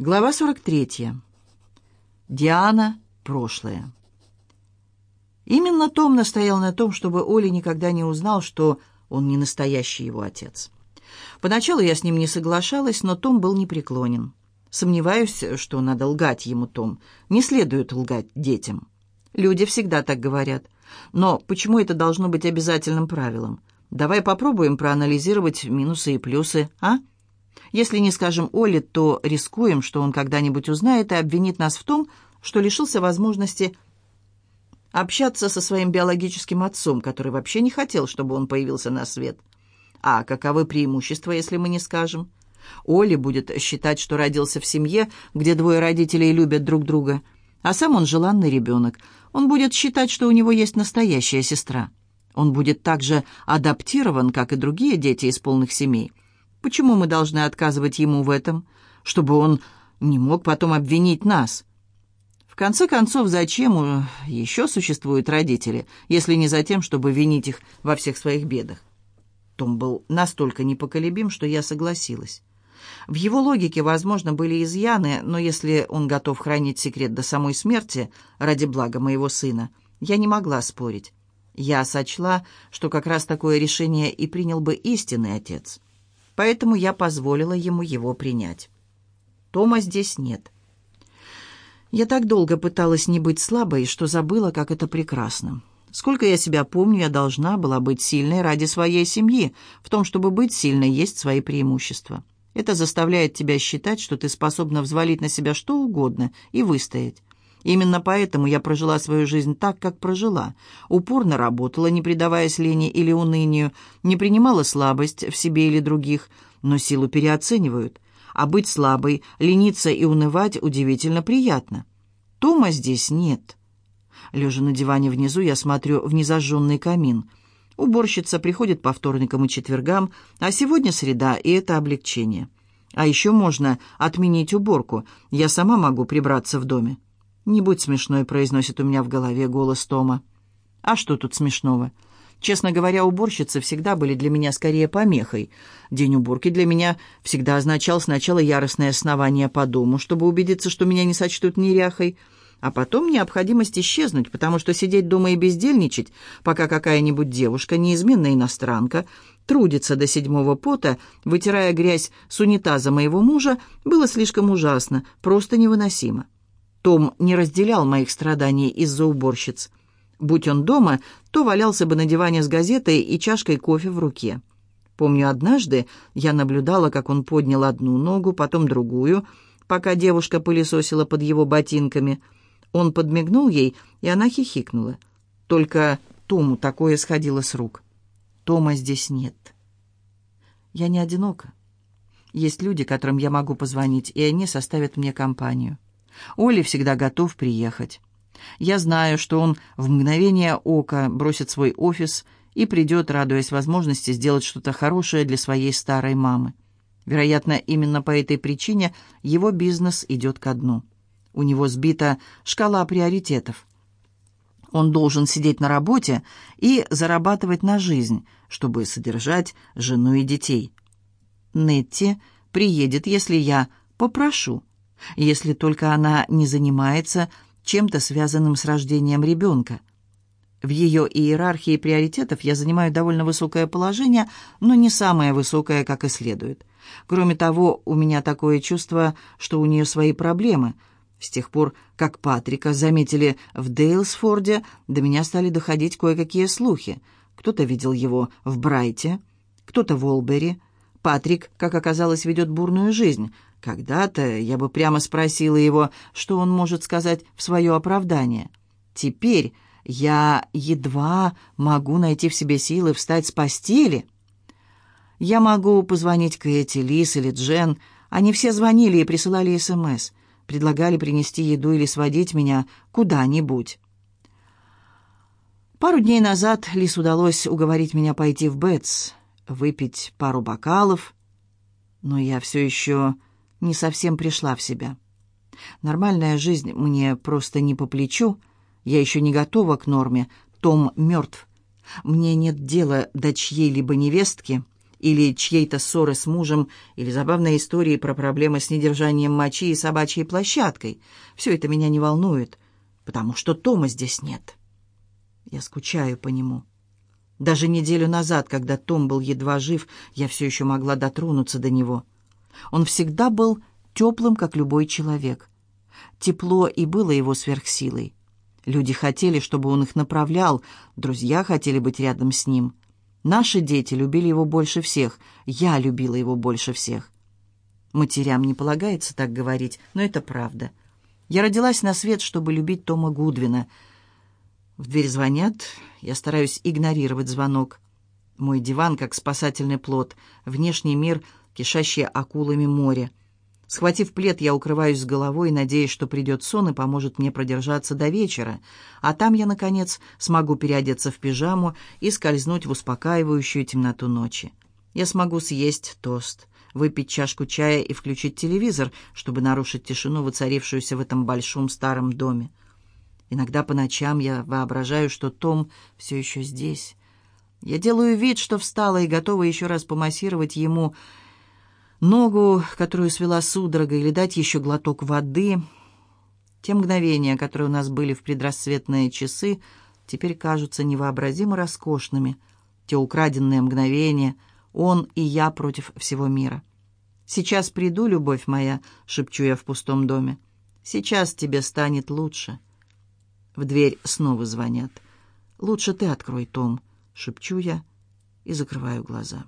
Глава 43. Диана. Прошлое. Именно Том настоял на том, чтобы Оли никогда не узнал, что он не настоящий его отец. Поначалу я с ним не соглашалась, но Том был непреклонен. Сомневаюсь, что надо лгать ему, Том. Не следует лгать детям. Люди всегда так говорят. Но почему это должно быть обязательным правилом? Давай попробуем проанализировать минусы и плюсы, а? Если не скажем Оле, то рискуем, что он когда-нибудь узнает и обвинит нас в том, что лишился возможности общаться со своим биологическим отцом, который вообще не хотел, чтобы он появился на свет. А каковы преимущества, если мы не скажем? Оле будет считать, что родился в семье, где двое родителей любят друг друга, а сам он желанный ребенок. Он будет считать, что у него есть настоящая сестра. Он будет также адаптирован, как и другие дети из полных семей – Почему мы должны отказывать ему в этом? Чтобы он не мог потом обвинить нас. В конце концов, зачем еще существуют родители, если не за тем, чтобы винить их во всех своих бедах? Том был настолько непоколебим, что я согласилась. В его логике, возможно, были изъяны, но если он готов хранить секрет до самой смерти ради блага моего сына, я не могла спорить. Я сочла, что как раз такое решение и принял бы истинный отец поэтому я позволила ему его принять. Тома здесь нет. Я так долго пыталась не быть слабой, что забыла, как это прекрасно. Сколько я себя помню, я должна была быть сильной ради своей семьи. В том, чтобы быть сильной, есть свои преимущества. Это заставляет тебя считать, что ты способна взвалить на себя что угодно и выстоять. Именно поэтому я прожила свою жизнь так, как прожила. Упорно работала, не предаваясь лени или унынию, не принимала слабость в себе или других, но силу переоценивают. А быть слабой, лениться и унывать удивительно приятно. Тома здесь нет. Лежа на диване внизу, я смотрю в незажженный камин. Уборщица приходит по вторникам и четвергам, а сегодня среда, и это облегчение. А еще можно отменить уборку. Я сама могу прибраться в доме. «Не будь смешной», — произносит у меня в голове голос Тома. «А что тут смешного?» Честно говоря, уборщицы всегда были для меня скорее помехой. День уборки для меня всегда означал сначала яростное снование по дому, чтобы убедиться, что меня не сочтут неряхой, а потом необходимость исчезнуть, потому что сидеть дома и бездельничать, пока какая-нибудь девушка, неизменная иностранка, трудится до седьмого пота, вытирая грязь с унитаза моего мужа, было слишком ужасно, просто невыносимо. Том не разделял моих страданий из-за уборщиц. Будь он дома, то валялся бы на диване с газетой и чашкой кофе в руке. Помню, однажды я наблюдала, как он поднял одну ногу, потом другую, пока девушка пылесосила под его ботинками. Он подмигнул ей, и она хихикнула. Только Тому такое сходило с рук. Тома здесь нет. Я не одинока. Есть люди, которым я могу позвонить, и они составят мне компанию. Оли всегда готов приехать. Я знаю, что он в мгновение ока бросит свой офис и придет, радуясь возможности сделать что-то хорошее для своей старой мамы. Вероятно, именно по этой причине его бизнес идет ко дну. У него сбита шкала приоритетов. Он должен сидеть на работе и зарабатывать на жизнь, чтобы содержать жену и детей. Нетти приедет, если я попрошу если только она не занимается чем-то связанным с рождением ребенка. В ее иерархии приоритетов я занимаю довольно высокое положение, но не самое высокое, как и следует. Кроме того, у меня такое чувство, что у нее свои проблемы. С тех пор, как Патрика заметили в Дейлсфорде, до меня стали доходить кое-какие слухи. Кто-то видел его в Брайте, кто-то в Олбери. Патрик, как оказалось, ведет бурную жизнь. Когда-то я бы прямо спросила его, что он может сказать в свое оправдание. Теперь я едва могу найти в себе силы встать с постели. Я могу позвонить Кэти, Лис или Джен. Они все звонили и присылали СМС. Предлагали принести еду или сводить меня куда-нибудь. Пару дней назад Лис удалось уговорить меня пойти в Бетс, выпить пару бокалов, но я все еще не совсем пришла в себя. Нормальная жизнь мне просто не по плечу. Я еще не готова к норме. Том мертв. Мне нет дела до чьей-либо невестки или чьей-то ссоры с мужем, или забавной истории про проблемы с недержанием мочи и собачьей площадкой. Все это меня не волнует, потому что Тома здесь нет. Я скучаю по нему. Даже неделю назад, когда Том был едва жив, я все еще могла дотронуться до него — он всегда был теплым, как любой человек. Тепло и было его сверхсилой. Люди хотели, чтобы он их направлял, друзья хотели быть рядом с ним. Наши дети любили его больше всех, я любила его больше всех. Матерям не полагается так говорить, но это правда. Я родилась на свет, чтобы любить Тома Гудвина. В дверь звонят, я стараюсь игнорировать звонок. Мой диван как спасательный плот, внешний мир кишащее акулами море. Схватив плед, я укрываюсь с головой, надеясь, что придет сон и поможет мне продержаться до вечера, а там я, наконец, смогу переодеться в пижаму и скользнуть в успокаивающую темноту ночи. Я смогу съесть тост, выпить чашку чая и включить телевизор, чтобы нарушить тишину, воцарившуюся в этом большом старом доме. Иногда по ночам я воображаю, что Том все еще здесь. Я делаю вид, что встала и готова еще раз помассировать ему ногу, которую свела судорога, или дать еще глоток воды. Те мгновения, которые у нас были в предрассветные часы, теперь кажутся невообразимо роскошными. Те украденные мгновения, он и я против всего мира. «Сейчас приду, любовь моя», — шепчу я в пустом доме. «Сейчас тебе станет лучше». В дверь снова звонят. «Лучше ты открой, Том», — шепчу я и закрываю глаза.